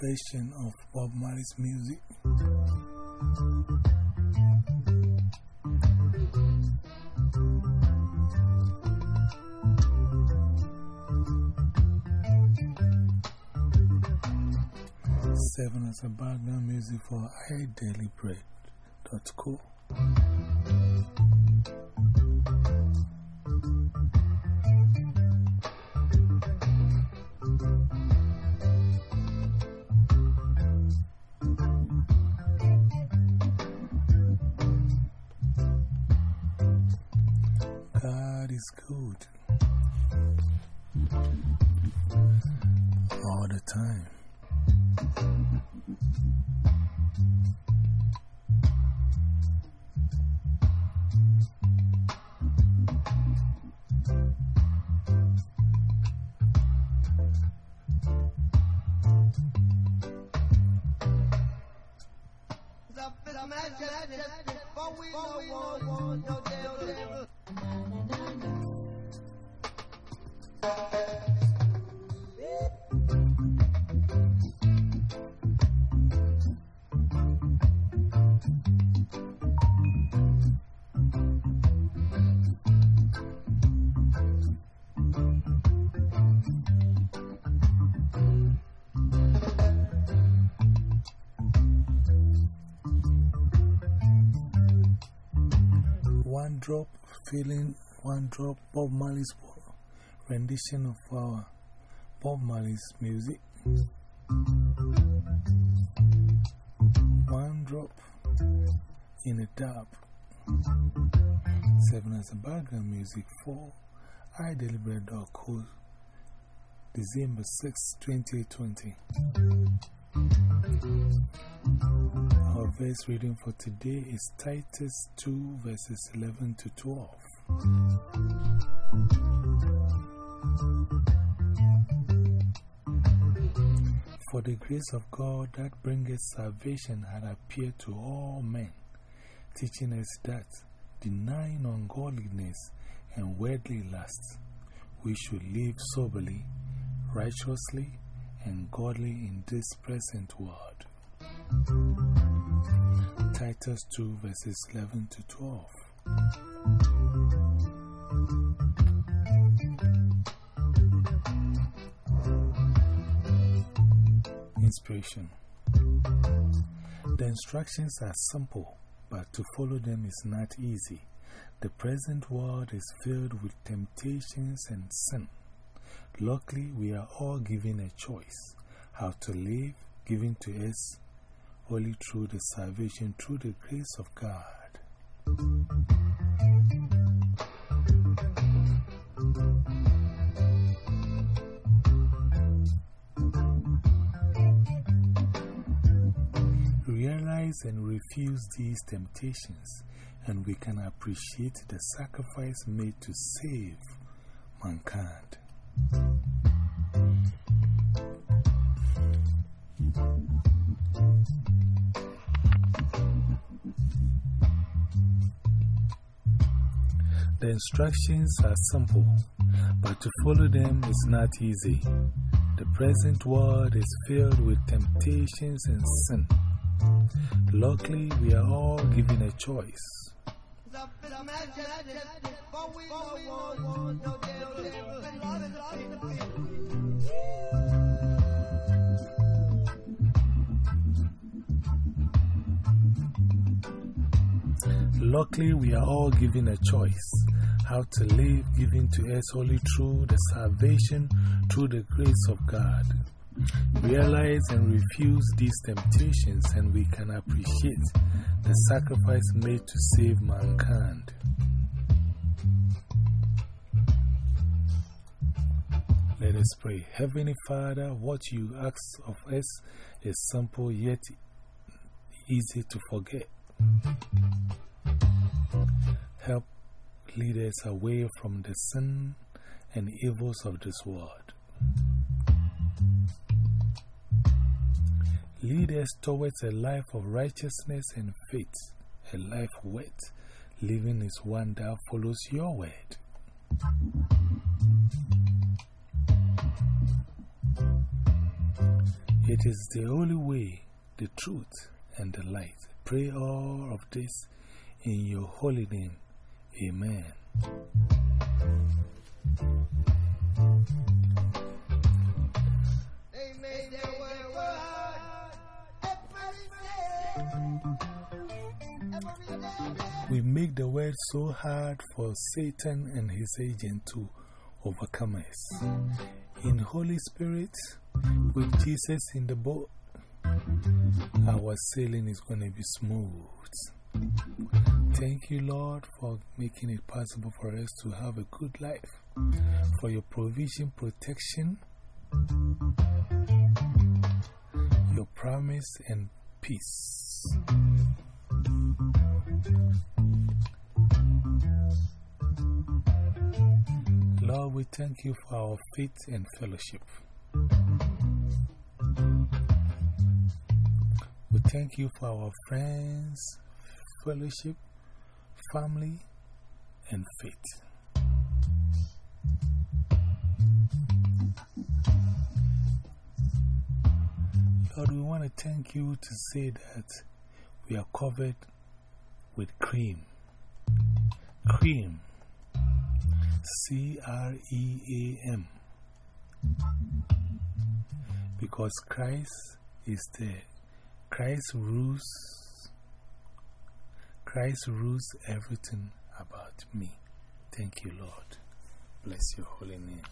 version of Bob Marley's music. Seven as a background music for iDailyBread.co. is good all the time. One drop, feeling one drop, Bob Marley's rendition of our Bob Marley's music. One drop in a dub. Seven as a background music for iDailyBread.co, December 6, 2020. Our verse reading for today is Titus 2, verses 11 to 12. For the grace of God that bringeth salvation had appeared to all men, teaching us that, denying ungodliness and worldly lusts, we should live soberly, righteously, and godly in this present world. Titus 2 verses 11 to 12. Inspiration The instructions are simple, but to follow them is not easy. The present world is filled with temptations and sin. Luckily, we are all given a choice how to live, given to us only through the salvation, through the grace of God. Realize and refuse these temptations, and we can appreciate the sacrifice made to save mankind. The instructions are simple, but to follow them is not easy. The present world is filled with temptations and sin. Luckily, we are all given a choice. Luckily, we are all given a choice how to live, given to us only through the salvation, through the grace of God. Realize and refuse these temptations, and we can appreciate the sacrifice made to save mankind. Let us pray. Heavenly Father, what you ask of us is simple yet easy to forget. Help lead us away from the sin and evils of this world. Lead us towards a life of righteousness and faith, a life worth Living is one that follows your word. It is the only way, the truth, and the light. Pray all of this in your holy name. Amen. We make the word so hard for Satan and his agent to overcome us. In Holy Spirit, with Jesus in the boat, our sailing is going to be smooth. Thank you, Lord, for making it possible for us to have a good life, for your provision, protection, your promise, and peace. Lord, we thank you for our faith and fellowship. We thank you for our friends, fellowship, family, and faith. Lord, we want to thank you to say that we are covered with cream. Cream. C R E A M. Because Christ is there. Christ rules. Christ rules everything about me. Thank you, Lord. Bless your holy name.